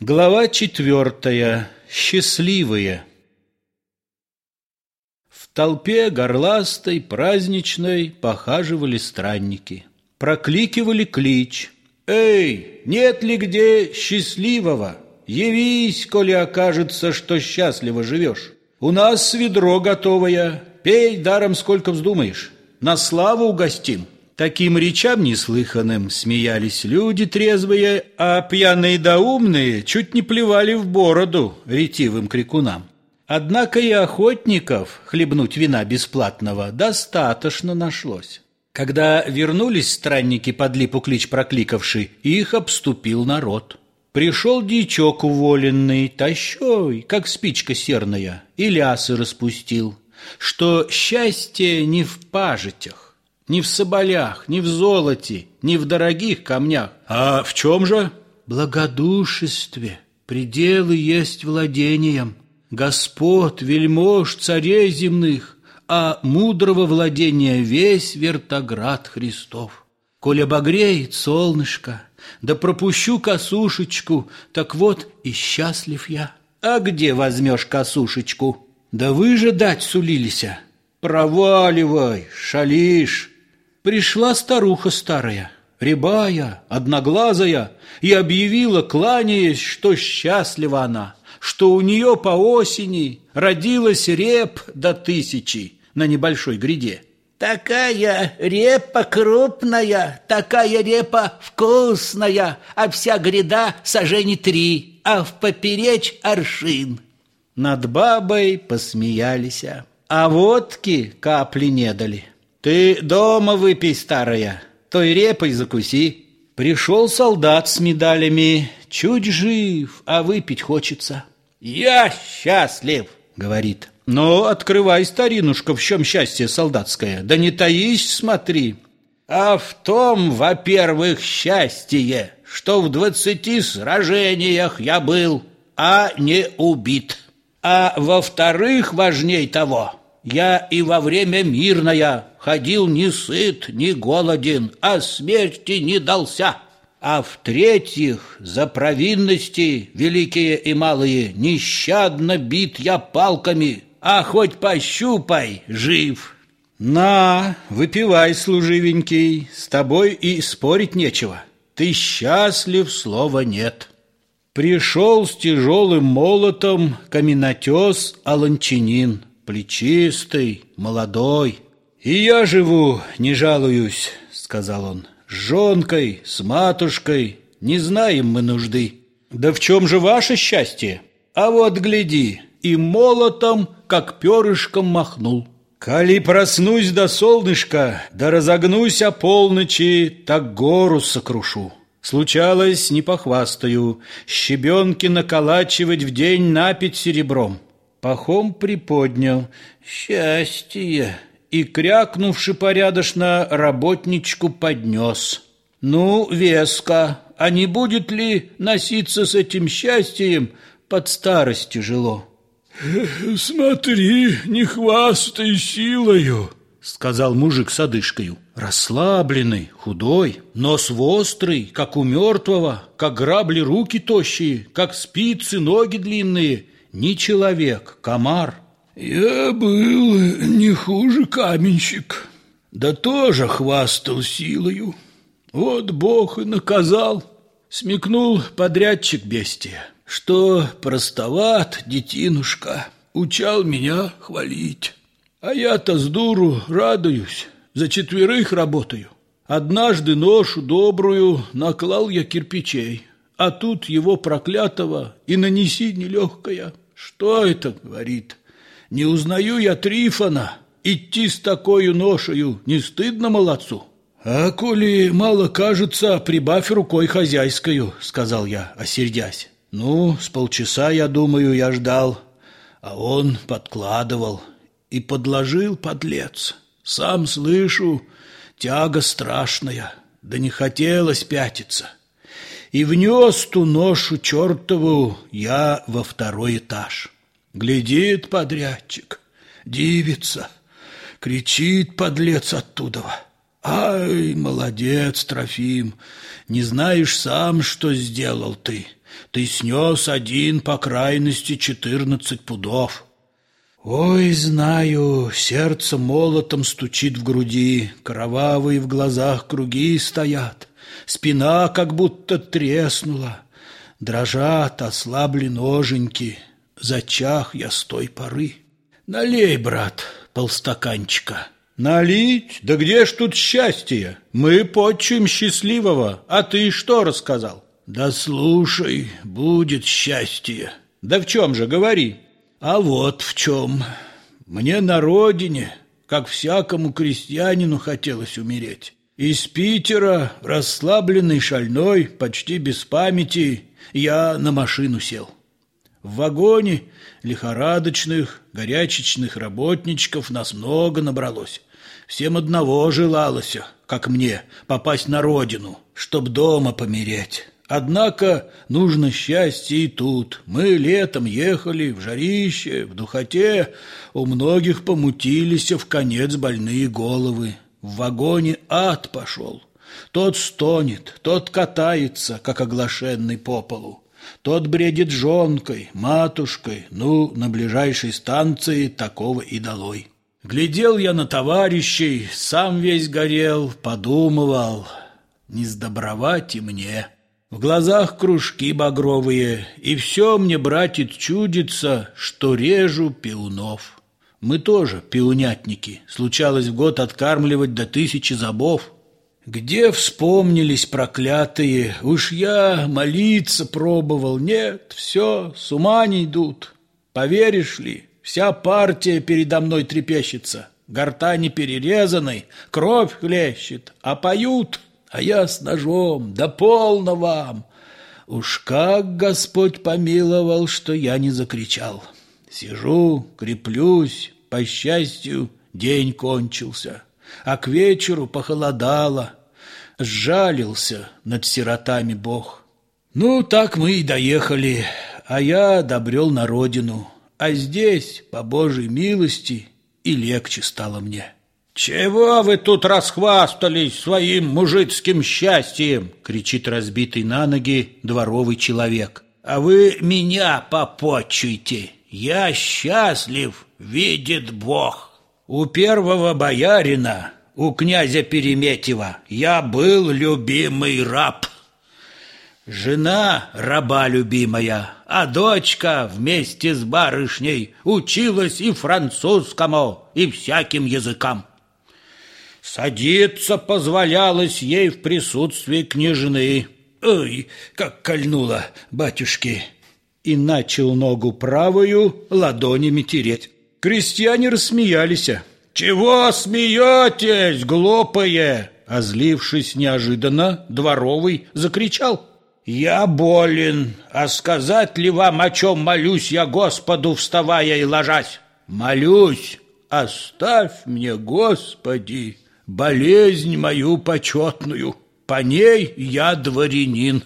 Глава четвертая. Счастливые. В толпе горластой, праздничной похаживали странники. Прокликивали клич. «Эй, нет ли где счастливого? Явись, коли окажется, что счастливо живешь. У нас ведро готовое, пей даром сколько вздумаешь. На славу угостим». Таким речам неслыханным смеялись люди трезвые, а пьяные да умные чуть не плевали в бороду ретивым крикунам. Однако и охотников хлебнуть вина бесплатного достаточно нашлось. Когда вернулись странники под липу клич прокликавший, их обступил народ. Пришел дичок уволенный, тащой, как спичка серная, и лясы распустил, что счастье не в пажитях, ни в соболях, ни в золоте, ни в дорогих камнях. А в чем же? Благодушестве. Пределы есть владением. Господ, вельмож, царей земных, а мудрого владения весь вертоград Христов. Коль обогреет солнышко, да пропущу косушечку, так вот и счастлив я. А где возьмешь косушечку? Да вы же дать сулилися. Проваливай, шалишь. Пришла старуха старая, рябая, одноглазая, и объявила, кланяясь, что счастлива она, что у нее по осени родилась реп до тысячи на небольшой гряде. Такая репа крупная, такая репа вкусная, а вся гряда сажени три, а в поперечь аршин. Над бабой посмеялись, а водки капли не дали. Ты дома выпей, старая, той репой закуси. Пришел солдат с медалями, чуть жив, а выпить хочется. Я счастлив, говорит. Но открывай, старинушка, в чем счастье солдатское, да не таись, смотри. А в том, во-первых, счастье, что в двадцати сражениях я был, а не убит. А во-вторых, важней того, я и во время мирное ходил не сыт, не голоден, а смерти не дался. А в-третьих, за провинности, великие и малые, нещадно бит я палками, а хоть пощупай, жив. На, выпивай, служивенький, с тобой и спорить нечего. Ты счастлив, слова нет. Пришел с тяжелым молотом каменотес Аланчинин плечистый, молодой. И я живу, не жалуюсь, сказал он. С жонкой, с матушкой, не знаем мы нужды. Да в чем же ваше счастье? А вот гляди, и молотом, как перышком махнул. Коли проснусь до солнышка, да разогнусь о полночи, так гору сокрушу. Случалось, не похвастаю, щебенки наколачивать в день напить серебром. Пахом приподнял «Счастье!» и, крякнувши порядочно, работничку поднес. «Ну, веска, а не будет ли носиться с этим счастьем под старость тяжело?» «Смотри, не хвастай силою!» — сказал мужик с одышкою. Расслабленный, худой, нос острый, как у мертвого, как грабли руки тощие, как спицы ноги длинные — не человек, комар. Я был не хуже каменщик, да тоже хвастал силою. Вот Бог и наказал, смекнул подрядчик бестия, что простоват детинушка, учал меня хвалить. А я-то с дуру радуюсь, за четверых работаю. Однажды ношу добрую наклал я кирпичей, а тут его проклятого и нанеси нелегкая. Что это, говорит? Не узнаю я Трифона. Идти с такой ношею не стыдно молодцу? А коли мало кажется, прибавь рукой хозяйскую, сказал я, осердясь. Ну, с полчаса, я думаю, я ждал, а он подкладывал и подложил подлец. Сам слышу, тяга страшная, да не хотелось пятиться и внес ту ношу чертову я во второй этаж. Глядит подрядчик, дивится, кричит подлец оттуда. Ай, молодец, Трофим, не знаешь сам, что сделал ты. Ты снес один по крайности четырнадцать пудов. Ой, знаю, сердце молотом стучит в груди, Кровавые в глазах круги стоят, Спина как будто треснула, Дрожат, ослабли ноженьки, Зачах я с той поры. Налей, брат, полстаканчика. Налить? Да где ж тут счастье? Мы почуем счастливого, а ты что рассказал? Да слушай, будет счастье. Да в чем же, говори. А вот в чем. Мне на родине, как всякому крестьянину, хотелось умереть. Из Питера, расслабленный, шальной, почти без памяти, я на машину сел. В вагоне лихорадочных, горячечных работничков нас много набралось. Всем одного желалось, как мне, попасть на родину, чтоб дома помереть. Однако нужно счастье и тут. Мы летом ехали в жарище, в духоте, у многих помутились в конец больные головы. В вагоне ад пошел. Тот стонет, тот катается, как оглашенный по полу. Тот бредит жонкой, матушкой, ну, на ближайшей станции такого и долой. Глядел я на товарищей, сам весь горел, подумывал, не сдобровать и мне. В глазах кружки багровые, и все мне, братец, чудится, что режу пиунов. Мы тоже пиунятники, случалось в год откармливать до тысячи забов. Где вспомнились проклятые, уж я молиться пробовал, нет, все, с ума не идут. Поверишь ли, Вся партия передо мной трепещется, гортани перерезаны, кровь хлещет, а поют, а я с ножом, да полно вам. Уж как Господь помиловал, что я не закричал. Сижу, креплюсь, по счастью, день кончился, а к вечеру похолодало. Сжалился над сиротами Бог. Ну, так мы и доехали, а я добрел на родину. А здесь, по Божьей милости, и легче стало мне. «Чего вы тут расхвастались своим мужицким счастьем?» — кричит разбитый на ноги дворовый человек. «А вы меня попочуйте! Я счастлив, видит Бог!» «У первого боярина, у князя Переметьева, я был любимый раб!» Жена раба любимая, а дочка вместе с барышней училась и французскому, и всяким языкам. Садиться позволялось ей в присутствии княжны. Ой, как кольнуло, батюшки! И начал ногу правую ладонями тереть. Крестьяне рассмеялись. «Чего смеетесь, глупые?» Озлившись неожиданно, дворовый закричал. «Я болен, а сказать ли вам, о чем молюсь я Господу, вставая и ложась? Молюсь, оставь мне, Господи, болезнь мою почетную, по ней я дворянин.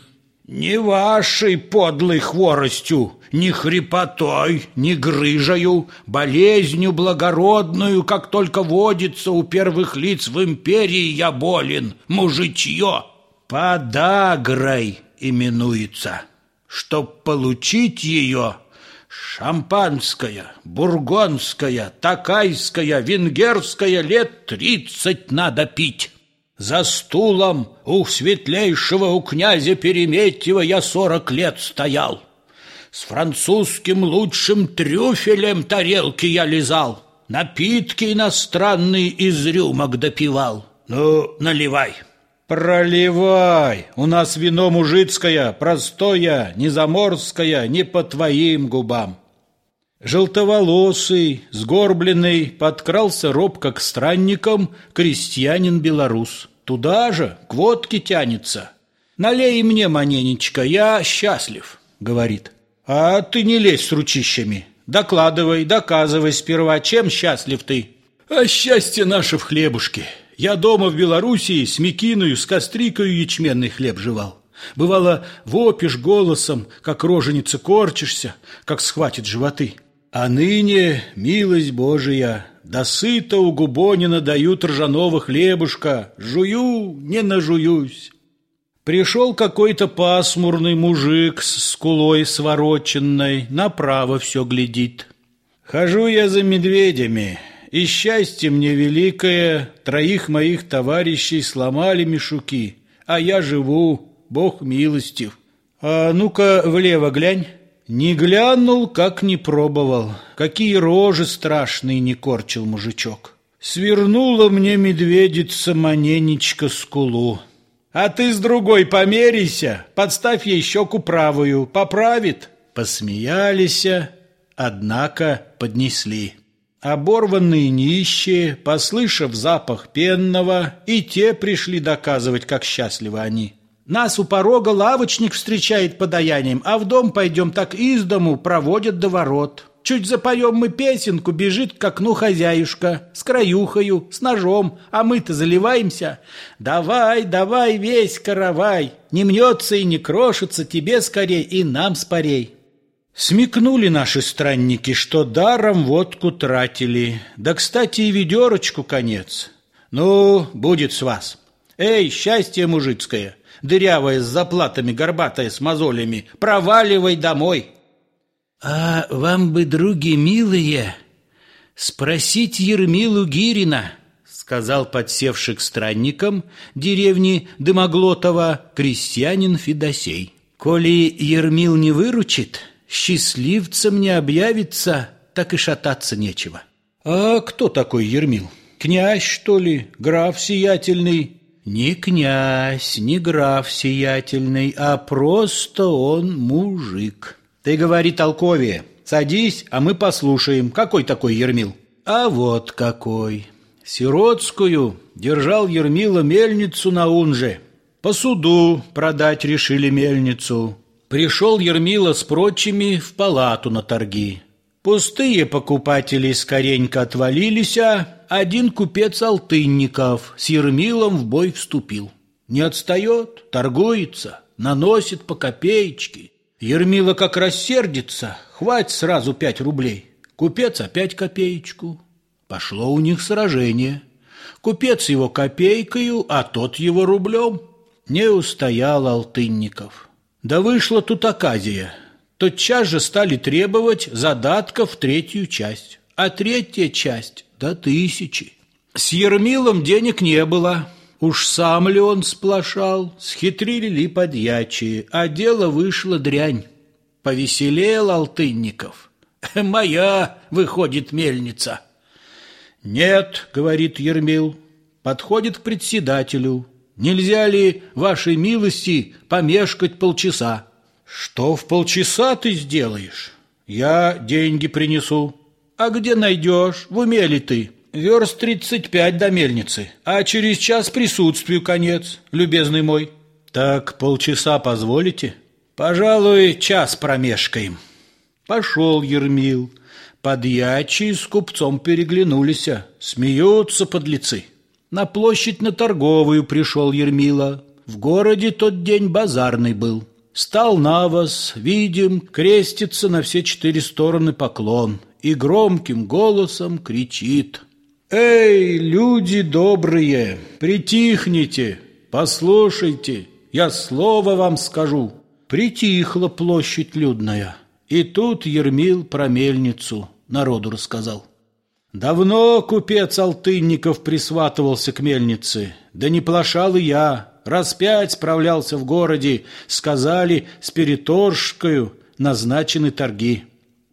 Не вашей подлой хворостью, ни хрипотой, ни грыжою, болезнью благородную, как только водится у первых лиц в империи, я болен, мужичье, подагрой» именуется. Чтоб получить ее, шампанское, бургонское, такайское, венгерское лет тридцать надо пить. За стулом у светлейшего у князя Переметьева я сорок лет стоял. С французским лучшим трюфелем тарелки я лизал, напитки иностранные из рюмок допивал. Ну, наливай. Проливай, у нас вино мужицкое, простое, не заморское, не по твоим губам. Желтоволосый, сгорбленный, подкрался робко к странникам крестьянин-белорус. Туда же, к водке тянется. «Налей мне, маненечка, я счастлив», — говорит. «А ты не лезь с ручищами. Докладывай, доказывай сперва, чем счастлив ты». «А счастье наше в хлебушке. Я дома в Белоруссии с мекиною, с кострикою ячменный хлеб жевал. Бывало, вопишь голосом, как роженица корчишься, как схватит животы. А ныне, милость Божия, до сыта у Губонина дают ржаного хлебушка, жую, не нажуюсь. Пришел какой-то пасмурный мужик с скулой свороченной, направо все глядит. Хожу я за медведями, и счастье мне великое, троих моих товарищей сломали мешуки, а я живу, Бог милостив. А ну-ка влево глянь. Не глянул, как не пробовал. Какие рожи страшные не корчил мужичок. Свернула мне медведица маненечко скулу. А ты с другой померися, подставь ей щеку правую, поправит. Посмеялись, однако поднесли. Оборванные нищие, послышав запах пенного, и те пришли доказывать, как счастливы они. Нас у порога лавочник встречает подаянием, а в дом пойдем так из дому проводят до ворот. Чуть запоем мы песенку, бежит к окну хозяюшка, с краюхою, с ножом, а мы-то заливаемся. Давай, давай весь каравай, не мнется и не крошится тебе скорей и нам спорей. Смекнули наши странники, что даром водку тратили. Да, кстати, и ведерочку конец. Ну, будет с вас. Эй, счастье мужицкое, дырявое с заплатами, горбатое с мозолями, проваливай домой. А вам бы, други милые, спросить Ермилу Гирина, сказал подсевший к странникам деревни Дымоглотова крестьянин Федосей. Коли Ермил не выручит, счастливцем не объявится, так и шататься нечего. А кто такой Ермил? Князь, что ли? Граф сиятельный? Не князь, не граф сиятельный, а просто он мужик. Ты говори толковее. Садись, а мы послушаем. Какой такой Ермил? А вот какой. Сиротскую держал Ермила мельницу на Унже. По суду продать решили мельницу. Пришел Ермила с прочими в палату на торги. Пустые покупатели скоренько отвалились, а один купец Алтынников с Ермилом в бой вступил. Не отстает, торгуется, наносит по копеечке. Ермила как рассердится, хватит сразу пять рублей. Купец опять копеечку. Пошло у них сражение. Купец его копейкою, а тот его рублем. Не устоял Алтынников. Да вышла тут оказия. Тотчас же стали требовать задатков в третью часть. А третья часть до тысячи. С Ермилом денег не было. Уж сам ли он сплошал, схитрили ли подьячие, а дело вышло дрянь. Повеселел Алтынников. «Моя, выходит, мельница». «Нет», — говорит Ермил, подходит к председателю, Нельзя ли, вашей милости, помешкать полчаса? Что в полчаса ты сделаешь? Я деньги принесу. А где найдешь? В уме ли ты? Верст тридцать пять до мельницы, а через час присутствию конец, любезный мой. Так полчаса позволите? Пожалуй, час промешкаем. Пошел Ермил. Подьячие с купцом переглянулись, смеются подлецы. На площадь на торговую пришел Ермила. В городе тот день базарный был. Стал на вас, видим, крестится на все четыре стороны поклон и громким голосом кричит. «Эй, люди добрые, притихните, послушайте, я слово вам скажу». Притихла площадь людная, и тут Ермил про мельницу народу рассказал. Давно купец Алтынников присватывался к мельнице, да не плашал и я. Раз пять справлялся в городе, сказали, с переторжкою назначены торги.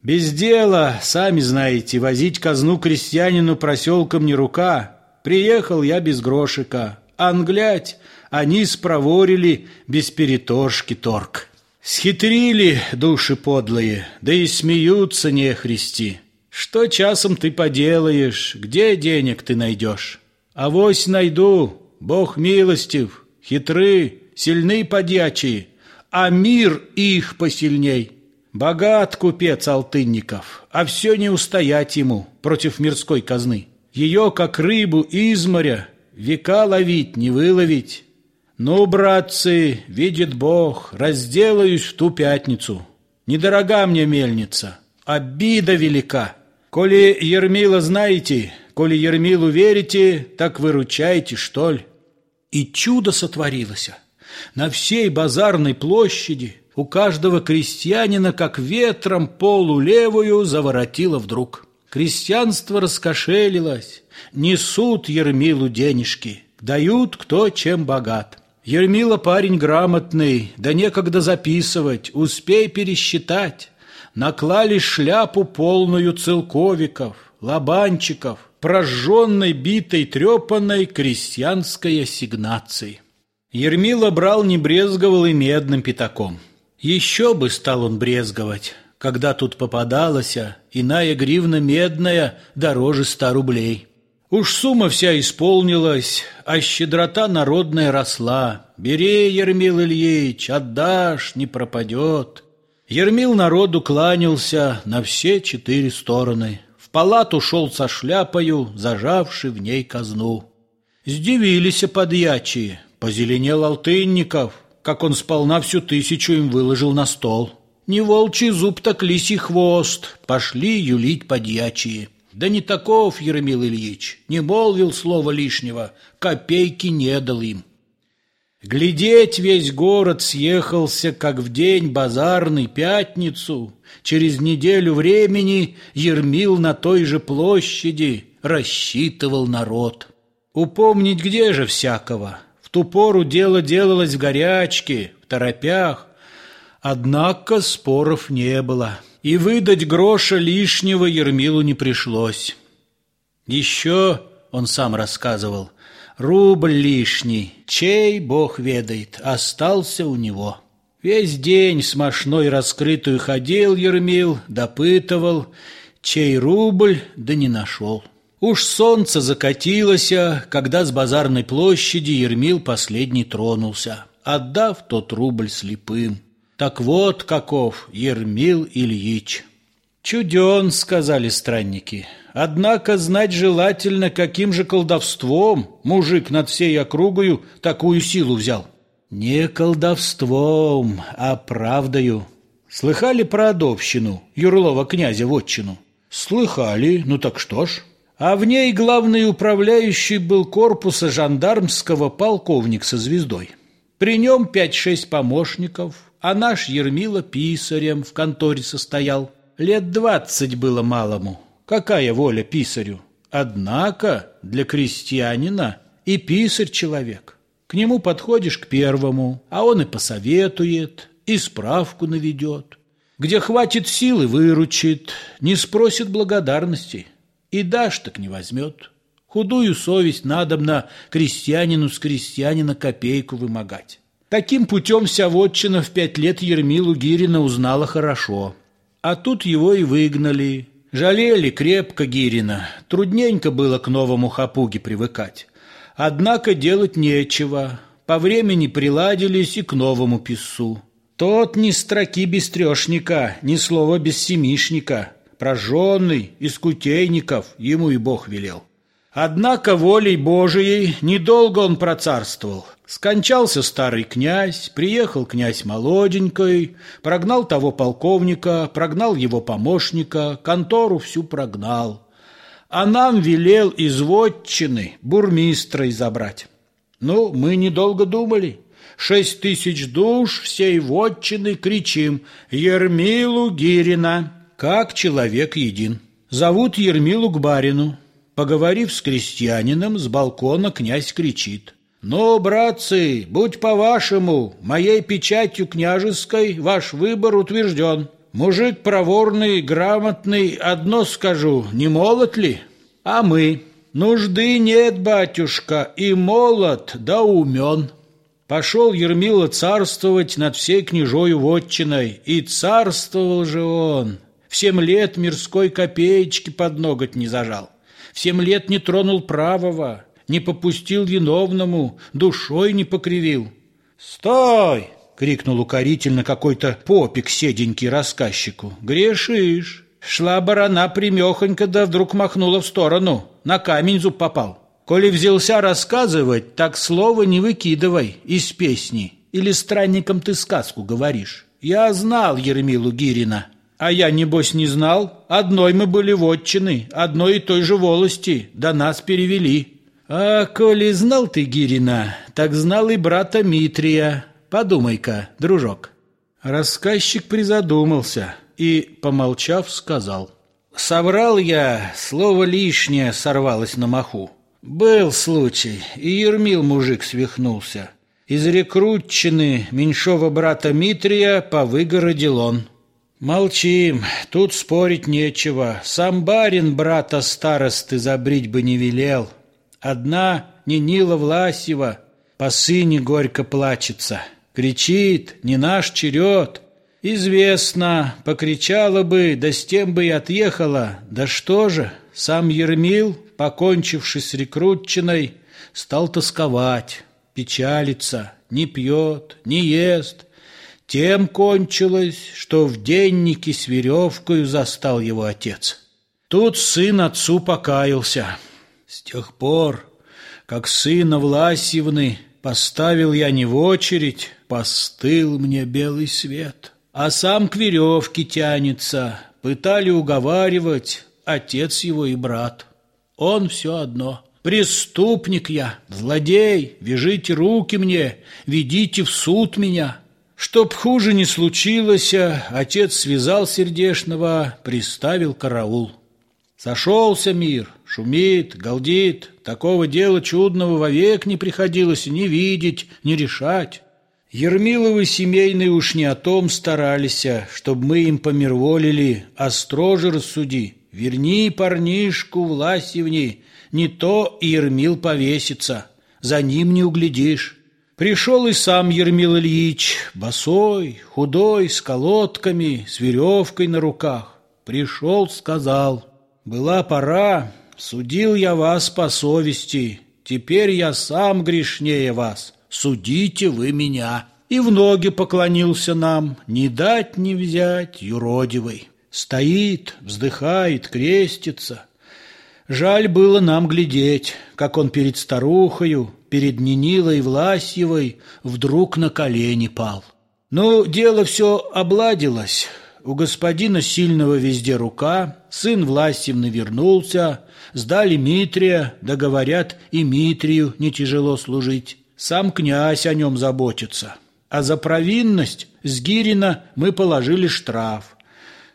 Без дела, сами знаете, возить казну крестьянину проселком не рука. Приехал я без грошика, англять они спроворили без переторжки торг. Схитрили души подлые, да и смеются нехристи. Что часом ты поделаешь, где денег ты найдешь? Авось найду, Бог милостив, хитры, сильны подьячие, а мир их посильней. Богат купец Алтынников, а все не устоять ему против мирской казны. Ее, как рыбу из моря, века ловить, не выловить. Ну, братцы, видит Бог, разделаюсь в ту пятницу. Недорога мне мельница, обида велика. Коли Ермила знаете, коли Ермилу верите, так выручайте, что ли. И чудо сотворилось. На всей базарной площади у каждого крестьянина, как ветром, полу левую заворотило вдруг. Крестьянство раскошелилось, несут Ермилу денежки, дают кто чем богат. Ермила парень грамотный, да некогда записывать, успей пересчитать. Наклали шляпу полную целковиков, лобанчиков, прожженной, битой, трепанной крестьянской ассигнацией. Ермила брал, не брезговал и медным пятаком. Еще бы стал он брезговать, когда тут попадалась иная гривна медная дороже ста рублей. Уж сумма вся исполнилась, а щедрота народная росла. Бери, Ермил Ильич, отдашь, не пропадет. Ермил народу кланялся на все четыре стороны. В палату шел со шляпою, зажавший в ней казну. Сдивились подьячие, позеленел Алтынников, как он сполна всю тысячу им выложил на стол. Не волчий зуб, так лисий хвост, пошли юлить подьячие. Да не таков, Еремил Ильич, не молвил слова лишнего, копейки не дал им. Глядеть весь город съехался, как в день базарный пятницу. Через неделю времени Ермил на той же площади рассчитывал народ. Упомнить где же всякого? Ту пору дело делалось в горячке, в торопях. Однако споров не было и выдать гроша лишнего Ермилу не пришлось. Еще, он сам рассказывал, рубль лишний, чей, бог ведает, остался у него. Весь день с мошной раскрытую ходил Ермил, допытывал, чей рубль, да не нашел. Уж солнце закатилось, когда с базарной площади Ермил последний тронулся, отдав тот рубль слепым. Так вот каков Ермил Ильич. Чуден, сказали странники. Однако знать желательно, каким же колдовством мужик над всей округою такую силу взял. Не колдовством, а правдою. Слыхали про Адовщину, Юрлова князя вотчину? Слыхали, ну так что ж. А в ней главный управляющий был корпуса жандармского полковник со звездой. При нем пять-шесть помощников, а наш Ермила писарем в конторе состоял. Лет двадцать было малому. Какая воля писарю? Однако для крестьянина и писарь человек. К нему подходишь к первому, а он и посоветует, и справку наведет. Где хватит силы, выручит, не спросит благодарности. И дашь, так не возьмет. Худую совесть надобно крестьянину с крестьянина копейку вымогать. Таким путем вся вотчина в пять лет Ермилу Гирина узнала хорошо. А тут его и выгнали. Жалели крепко Гирина. Трудненько было к новому хапуге привыкать. Однако делать нечего. По времени приладились и к новому писцу. Тот ни строки без трешника, ни слова без семишника. Прожженный, из кутейников, ему и Бог велел. Однако волей Божией недолго он процарствовал. Скончался старый князь, приехал князь молоденькой, прогнал того полковника, прогнал его помощника, контору всю прогнал. А нам велел из вотчины бурмистра забрать. Ну, мы недолго думали. Шесть тысяч душ всей вотчины кричим «Ермилу Гирина!» Как человек един. Зовут Ермилу к барину. Поговорив с крестьянином, с балкона князь кричит. «Ну, братцы, будь по-вашему, моей печатью княжеской ваш выбор утвержден. Мужик проворный, грамотный, одно скажу, не молод ли? А мы? Нужды нет, батюшка, и молод, да умен». Пошел Ермила царствовать над всей княжою вотчиной, и царствовал же он. В семь лет мирской копеечки под ноготь не зажал в семь лет не тронул правого, не попустил виновному, душой не покривил. «Стой!» — крикнул укорительно какой-то попик седенький рассказчику. «Грешишь!» Шла барана примехонько, да вдруг махнула в сторону. На камень зуб попал. Коли взялся рассказывать, так слово не выкидывай из песни. Или странникам ты сказку говоришь. Я знал Ермилу Гирина. А я, небось, не знал. Одной мы были вотчины, одной и той же волости, до нас перевели. А коли знал ты, Гирина, так знал и брата Митрия. Подумай-ка, дружок». Рассказчик призадумался и, помолчав, сказал. «Соврал я, слово лишнее сорвалось на маху. Был случай, и Ермил мужик свихнулся. Из рекрутчины меньшого брата Митрия повыгородил он». «Молчим, тут спорить нечего. Сам барин брата старосты забрить бы не велел. Одна Нинила Власева по сыне горько плачется. Кричит, не наш черед. Известно, покричала бы, да с тем бы и отъехала. Да что же, сам Ермил, покончивший с рекрутчиной, стал тосковать, печалиться, не пьет, не ест, тем кончилось, что в деннике с веревкою застал его отец. Тут сын отцу покаялся. С тех пор, как сына Власьевны поставил я не в очередь, постыл мне белый свет. А сам к веревке тянется, пытали уговаривать отец его и брат. Он все одно. Преступник я, злодей, вяжите руки мне, ведите в суд меня. Чтоб хуже не случилось, отец связал сердешного, приставил караул. Сошелся мир, шумит, галдит, такого дела чудного вовек не приходилось ни видеть, ни решать. Ермиловы семейные уж не о том старались, чтоб мы им помирволили, а строже рассуди. Верни парнишку Власевни, не то и Ермил повесится, за ним не углядишь. Пришел и сам Ермил Ильич, босой, худой, с колодками, с веревкой на руках. Пришел, сказал, «Была пора, судил я вас по совести, теперь я сам грешнее вас, судите вы меня». И в ноги поклонился нам, не дать не взять, юродивый. Стоит, вздыхает, крестится. Жаль было нам глядеть, как он перед старухою, перед Нинилой Власьевой вдруг на колени пал. Ну, дело все обладилось. У господина сильного везде рука, сын Власьевны вернулся, сдали Митрия, да говорят, и Митрию не тяжело служить. Сам князь о нем заботится. А за провинность с Гирина мы положили штраф.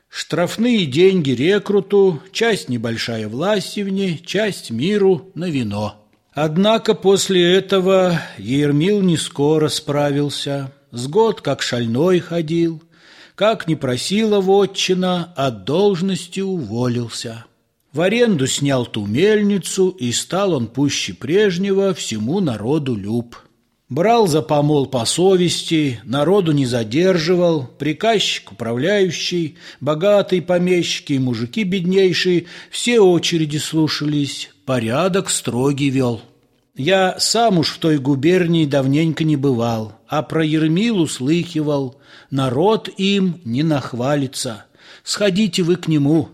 Штрафные деньги рекруту, часть небольшая Власьевне, часть миру на вино. Однако после этого Ермил не скоро справился. С год как шальной ходил, как не просила вотчина, от должности уволился. В аренду снял ту мельницу, и стал он пуще прежнего всему народу люб. Брал за помол по совести, народу не задерживал, приказчик, управляющий, богатые помещики и мужики беднейшие все очереди слушались, порядок строгий вел. Я сам уж в той губернии давненько не бывал, а про Ермилу слыхивал. Народ им не нахвалится. Сходите вы к нему.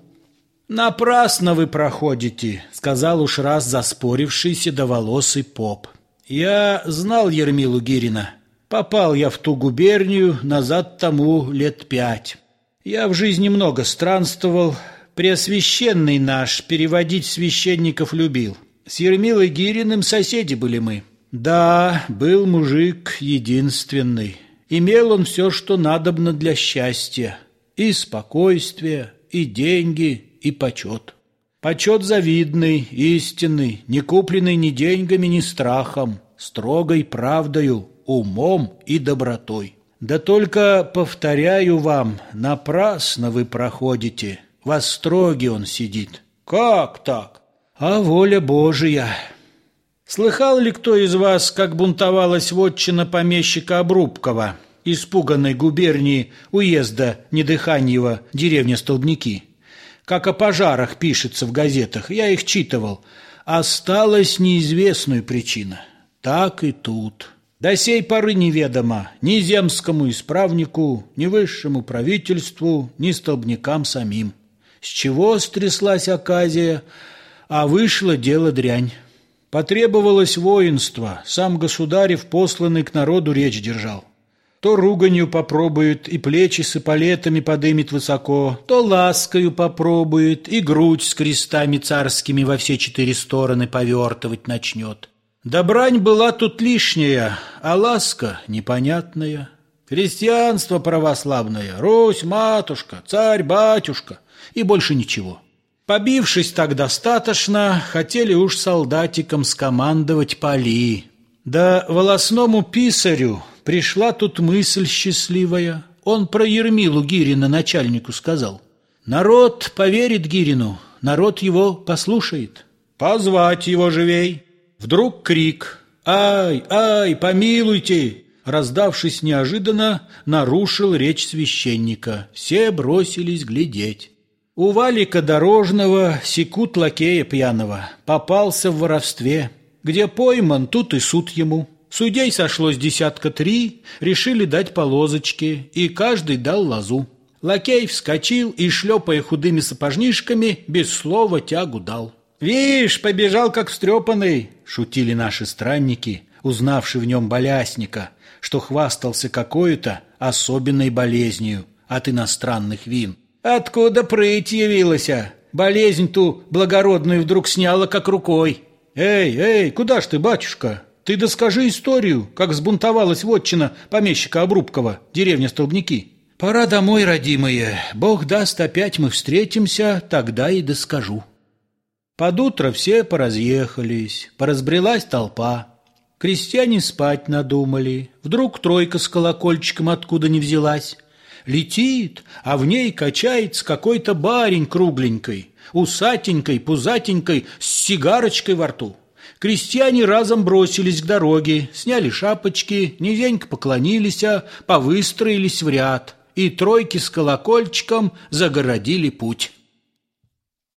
Напрасно вы проходите, сказал уж раз заспорившийся доволосый поп. Я знал Ермилу Гирина. Попал я в ту губернию назад тому лет пять. Я в жизни много странствовал. Преосвященный наш переводить священников любил. С Ермилой Гириным соседи были мы. Да, был мужик единственный. Имел он все, что надобно для счастья. И спокойствие, и деньги, и почет. Почет завидный, истинный, не купленный ни деньгами, ни страхом, строгой правдою, умом и добротой. Да только, повторяю вам, напрасно вы проходите, во строге он сидит. Как так? А воля Божия. Слыхал ли кто из вас, как бунтовалась вотчина помещика Обрубкова, испуганной губернии уезда Недыханьева, деревня Столбники? Как о пожарах пишется в газетах, я их читывал, осталась неизвестная причина. Так и тут. До сей поры неведомо ни земскому исправнику, ни высшему правительству, ни столбнякам самим. С чего стряслась оказия, а вышло дело дрянь. Потребовалось воинство, сам государев, посланный к народу, речь держал. То руганью попробует и плечи с эполетами подымет высоко, то ласкою попробует и грудь с крестами царскими во все четыре стороны повертывать начнет. Да брань была тут лишняя, а ласка непонятная. Христианство православное, Русь, матушка, царь, батюшка и больше ничего. Побившись так достаточно, хотели уж солдатикам скомандовать поли. Да волосному писарю пришла тут мысль счастливая. Он про Ермилу Гирина начальнику сказал. Народ поверит Гирину, народ его послушает. Позвать его живей. Вдруг крик «Ай, ай, помилуйте!» Раздавшись неожиданно, нарушил речь священника. Все бросились глядеть. У валика дорожного секут лакея пьяного. Попался в воровстве. Где пойман, тут и суд ему. Судей сошлось десятка три, решили дать по лозочке, и каждый дал лозу. Лакей вскочил и, шлепая худыми сапожнишками, без слова тягу дал. «Вишь, побежал как встрепанный!» — шутили наши странники, узнавши в нем болясника, что хвастался какой-то особенной болезнью от иностранных вин. «Откуда прыть явилась? Болезнь ту благородную вдруг сняла как рукой!» «Эй, эй, куда ж ты, батюшка? Ты доскажи историю, как сбунтовалась вотчина помещика Обрубкова, деревня Столбники». «Пора домой, родимые. Бог даст, опять мы встретимся, тогда и доскажу». Под утро все поразъехались, поразбрелась толпа. Крестьяне спать надумали. Вдруг тройка с колокольчиком откуда не взялась. Летит, а в ней качается какой-то барень кругленькой, усатенькой, пузатенькой, с сигарочкой во рту. Крестьяне разом бросились к дороге, сняли шапочки, низенько поклонились, а повыстроились в ряд, и тройки с колокольчиком загородили путь.